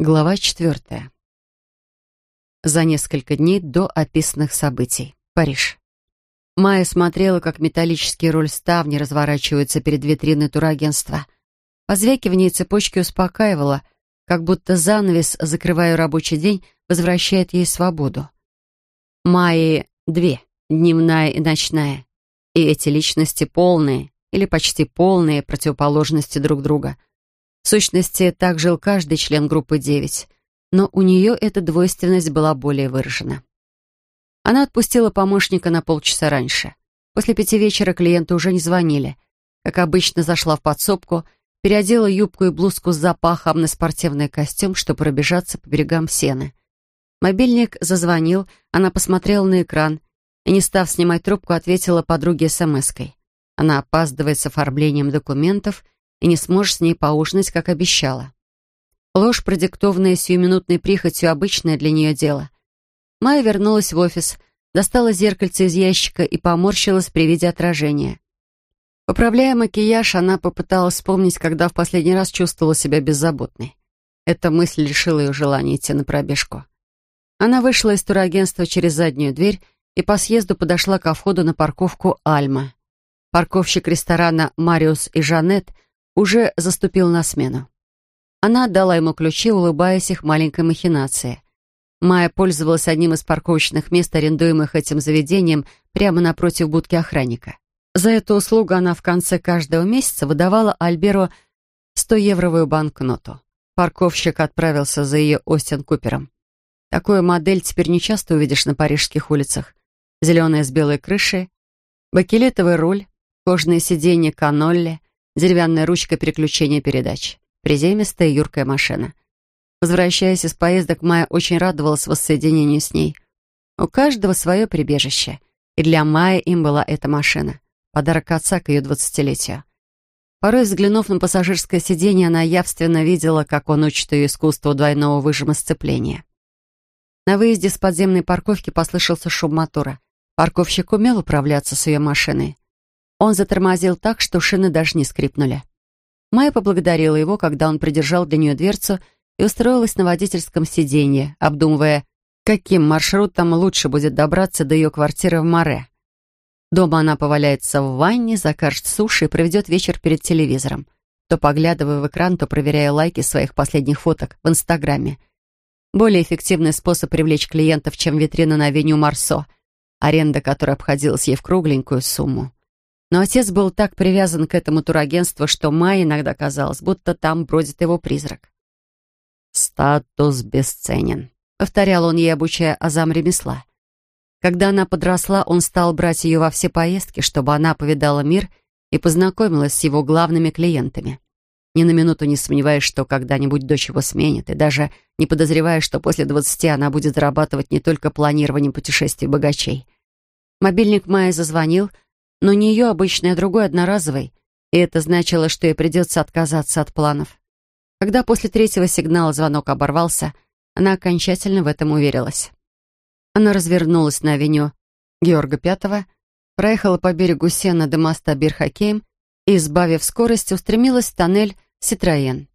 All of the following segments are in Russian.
Глава четвертая. За несколько дней до описанных событий. Париж. Майя смотрела, как металлические роль ставни разворачиваются перед витриной турагентства. Позвякивание цепочки успокаивало, как будто занавес, закрывая рабочий день, возвращает ей свободу. Майи две, дневная и ночная. И эти личности полные, или почти полные противоположности друг друга — в сущности, так жил каждый член группы 9, но у нее эта двойственность была более выражена. Она отпустила помощника на полчаса раньше. После пяти вечера клиенты уже не звонили. Как обычно, зашла в подсобку, переодела юбку и блузку с запахом на спортивный костюм, чтобы пробежаться по берегам сены. Мобильник зазвонил, она посмотрела на экран и, не став снимать трубку, ответила подруге смс-кой. Она опаздывает с оформлением документов и не сможешь с ней поужинать, как обещала. Ложь, продиктованная сиюминутной прихотью, обычное для нее дело. Майя вернулась в офис, достала зеркальце из ящика и поморщилась при виде отражения. Поправляя макияж, она попыталась вспомнить, когда в последний раз чувствовала себя беззаботной. Эта мысль лишила ее желания идти на пробежку. Она вышла из турагентства через заднюю дверь и по съезду подошла ко входу на парковку «Альма». Парковщик ресторана «Мариус и Жанет» уже заступил на смену. Она отдала ему ключи, улыбаясь их маленькой махинации. Майя пользовалась одним из парковочных мест, арендуемых этим заведением, прямо напротив будки охранника. За эту услугу она в конце каждого месяца выдавала Альберу 100-евровую банкноту. Парковщик отправился за ее Остин Купером. Такую модель теперь не часто увидишь на парижских улицах. Зеленая с белой крышей, бакелетовый руль, кожаное сиденье канолли, деревянная ручка переключения передач, приземистая юркая машина. Возвращаясь из поездок, Майя очень радовалась воссоединению с ней. У каждого свое прибежище, и для Майи им была эта машина, подарок отца к ее двадцатилетию. Порой, взглянув на пассажирское сиденье, она явственно видела, как он учит ее искусству двойного выжима сцепления. На выезде с подземной парковки послышался шум мотора. Парковщик умел управляться с ее машиной. Он затормозил так, что шины даже не скрипнули. Майя поблагодарила его, когда он придержал для нее дверцу и устроилась на водительском сиденье, обдумывая, каким маршрутом лучше будет добраться до ее квартиры в Море. Дома она поваляется в ванне, закажет суши и проведет вечер перед телевизором, то поглядывая в экран, то проверяя лайки своих последних фоток в Инстаграме. Более эффективный способ привлечь клиентов, чем витрина на авеню Марсо, аренда которой обходилась ей в кругленькую сумму. Но отец был так привязан к этому турагентству, что Майе иногда казалось, будто там бродит его призрак. «Статус бесценен», — повторял он ей, обучая азам ремесла. Когда она подросла, он стал брать ее во все поездки, чтобы она повидала мир и познакомилась с его главными клиентами. Ни на минуту не сомневаясь, что когда-нибудь дочь его сменит, и даже не подозревая, что после двадцати она будет зарабатывать не только планированием путешествий богачей. Мобильник Майи зазвонил — но не ее обычный, а другой одноразовый, и это значило, что ей придется отказаться от планов. Когда после третьего сигнала звонок оборвался, она окончательно в этом уверилась. Она развернулась на авеню Георга Пятого, проехала по берегу Сена до моста Бирхакейм и, избавив скорость, устремилась в тоннель Ситроен.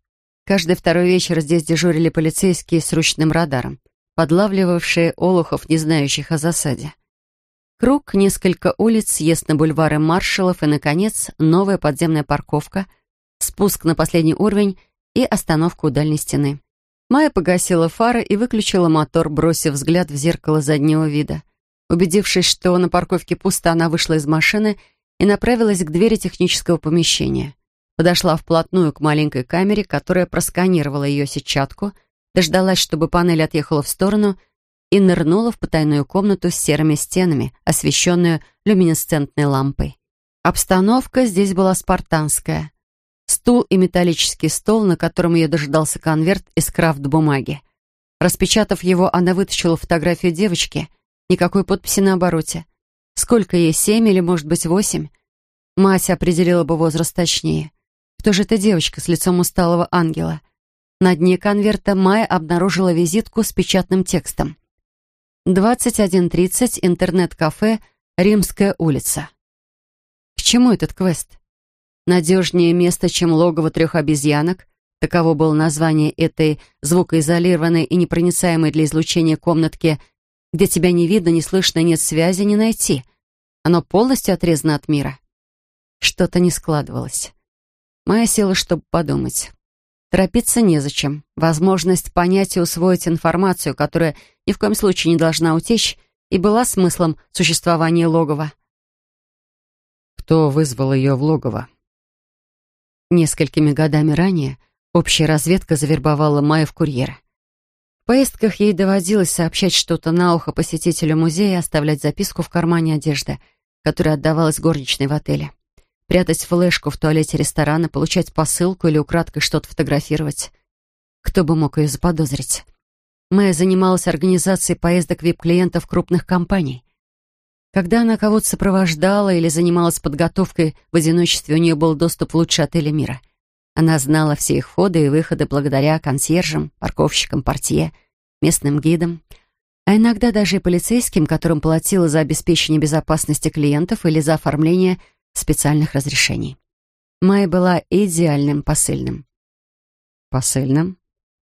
Каждый второй вечер здесь дежурили полицейские с ручным радаром, подлавливавшие олухов, не знающих о засаде. Круг, несколько улиц, съезд на бульвары маршалов и, наконец, новая подземная парковка, спуск на последний уровень и остановка у дальней стены. Майя погасила фары и выключила мотор, бросив взгляд в зеркало заднего вида. Убедившись, что на парковке пусто, она вышла из машины и направилась к двери технического помещения. Подошла вплотную к маленькой камере, которая просканировала ее сетчатку, дождалась, чтобы панель отъехала в сторону — и нырнула в потайную комнату с серыми стенами, освещенную люминесцентной лампой. Обстановка здесь была спартанская. Стул и металлический стол, на котором ее дожидался конверт из крафт-бумаги. Распечатав его, она вытащила фотографию девочки. Никакой подписи на обороте. Сколько ей, семь или, может быть, восемь? Мать определила бы возраст точнее. Кто же эта девочка с лицом усталого ангела? На дне конверта Майя обнаружила визитку с печатным текстом. 21.30, интернет-кафе, Римская улица. К чему этот квест? Надежнее место, чем логово трех обезьянок, таково было название этой звукоизолированной и непроницаемой для излучения комнатки, где тебя не видно, не слышно, нет связи, не найти. Оно полностью отрезано от мира. Что-то не складывалось. Моя сила, чтобы подумать. Торопиться незачем. Возможность понять и усвоить информацию, которая ни в коем случае не должна утечь, и была смыслом существования логова. Кто вызвал ее в логово? Несколькими годами ранее общая разведка завербовала Майю в курьера. В поездках ей доводилось сообщать что-то на ухо посетителю музея и оставлять записку в кармане одежды, которая отдавалась горничной в отеле прятать флешку в туалете ресторана, получать посылку или украдкой что-то фотографировать. Кто бы мог ее заподозрить? Мэя занималась организацией поездок вип-клиентов крупных компаний. Когда она кого-то сопровождала или занималась подготовкой в одиночестве, у нее был доступ в лучшие отели мира. Она знала все их входы и выходы благодаря консьержам, парковщикам, портье, местным гидам, а иногда даже и полицейским, которым платила за обеспечение безопасности клиентов или за оформление специальных разрешений. Майя была идеальным посыльным. Посыльным?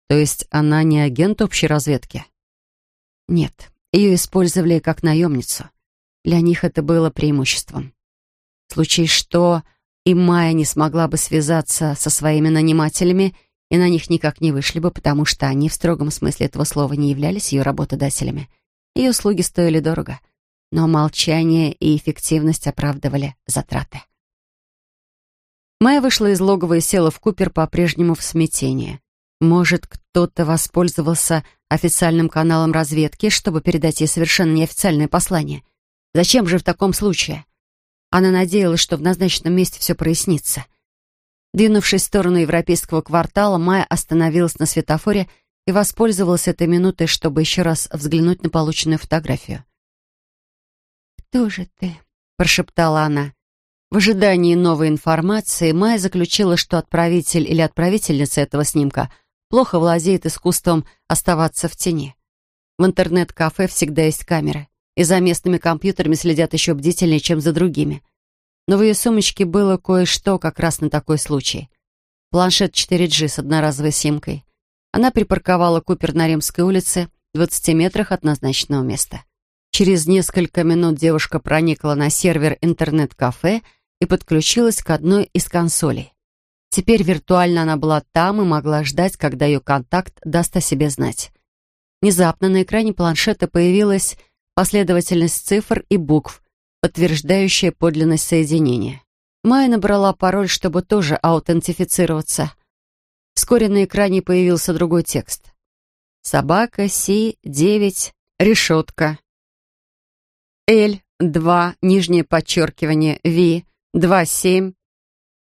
То есть она не агент общей разведки? Нет, ее использовали как наемницу. Для них это было преимуществом. В случае что, и Майя не смогла бы связаться со своими нанимателями, и на них никак не вышли бы, потому что они в строгом смысле этого слова не являлись ее работодателями. Ее услуги стоили дорого — но молчание и эффективность оправдывали затраты. Майя вышла из логова и села в Купер по-прежнему в смятении. Может, кто-то воспользовался официальным каналом разведки, чтобы передать ей совершенно неофициальное послание? Зачем же в таком случае? Она надеялась, что в назначенном месте все прояснится. Двинувшись в сторону европейского квартала, Майя остановилась на светофоре и воспользовалась этой минутой, чтобы еще раз взглянуть на полученную фотографию. «Кто же ты?» — прошептала она. В ожидании новой информации Майя заключила, что отправитель или отправительница этого снимка плохо владеет искусством оставаться в тени. В интернет-кафе всегда есть камеры, и за местными компьютерами следят еще бдительнее, чем за другими. Но в ее сумочке было кое-что как раз на такой случай. Планшет 4G с одноразовой симкой. Она припарковала Купер на Римской улице, в 20 метрах от назначенного места. Через несколько минут девушка проникла на сервер интернет-кафе и подключилась к одной из консолей. Теперь виртуально она была там и могла ждать, когда ее контакт даст о себе знать. Внезапно на экране планшета появилась последовательность цифр и букв, подтверждающая подлинность соединения. Майя набрала пароль, чтобы тоже аутентифицироваться. Вскоре на экране появился другой текст. «Собака Си-9, решетка, L2, нижнее подчеркивание, V, 27,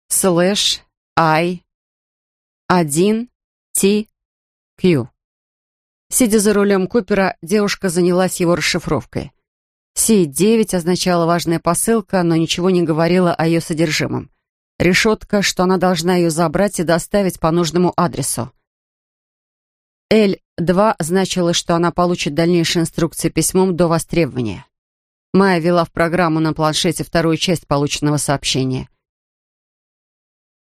слэш, I, 1, T, Q. Сидя за рулем Купера, девушка занялась его расшифровкой. C9 означала важная посылка, но ничего не говорила о ее содержимом. Решетка, что она должна ее забрать и доставить по нужному адресу. L2 значило, что она получит дальнейшие инструкции письмом до востребования. Майя вела в программу на планшете вторую часть полученного сообщения.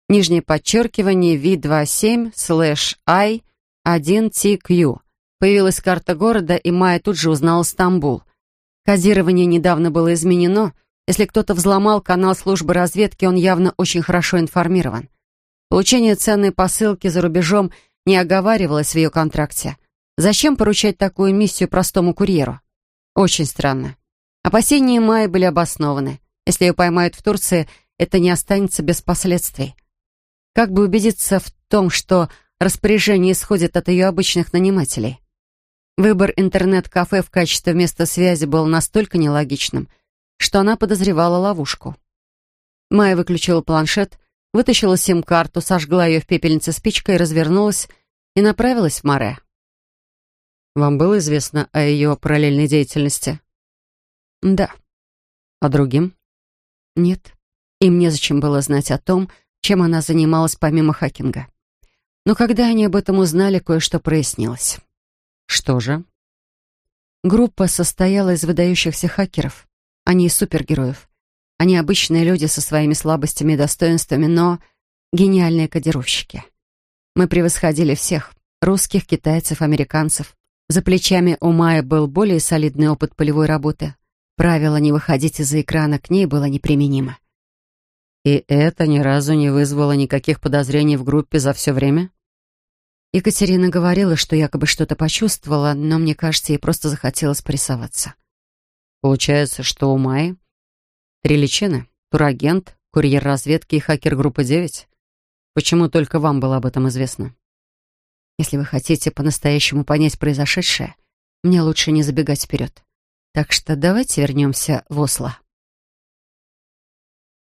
Нижнее подчеркивание V27 слэш I 1TQ. Появилась карта города, и Майя тут же узнала Стамбул. Кодирование недавно было изменено. Если кто-то взломал канал службы разведки, он явно очень хорошо информирован. Получение ценной посылки за рубежом не оговаривалось в ее контракте. Зачем поручать такую миссию простому курьеру? Очень странно. Опасения Майи были обоснованы. Если ее поймают в Турции, это не останется без последствий. Как бы убедиться в том, что распоряжение исходит от ее обычных нанимателей? Выбор интернет-кафе в качестве места связи был настолько нелогичным, что она подозревала ловушку. Майя выключила планшет, вытащила сим-карту, сожгла ее в пепельнице спичкой, развернулась и направилась в Море. «Вам было известно о ее параллельной деятельности?» Да. А другим? Нет. Им незачем было знать о том, чем она занималась помимо хакинга. Но когда они об этом узнали, кое-что прояснилось. Что же? Группа состояла из выдающихся хакеров. Они из супергероев. Они обычные люди со своими слабостями и достоинствами, но гениальные кодировщики. Мы превосходили всех. Русских, китайцев, американцев. За плечами у Майи был более солидный опыт полевой работы. Правило не выходить из-за экрана к ней было неприменимо. И это ни разу не вызвало никаких подозрений в группе за все время? Екатерина говорила, что якобы что-то почувствовала, но мне кажется, ей просто захотелось порисоваться. Получается, что у Майи три личины? Турагент, курьер разведки и хакер группы 9? Почему только вам было об этом известно? Если вы хотите по-настоящему понять произошедшее, мне лучше не забегать вперед. Так что давайте вернемся в Осло.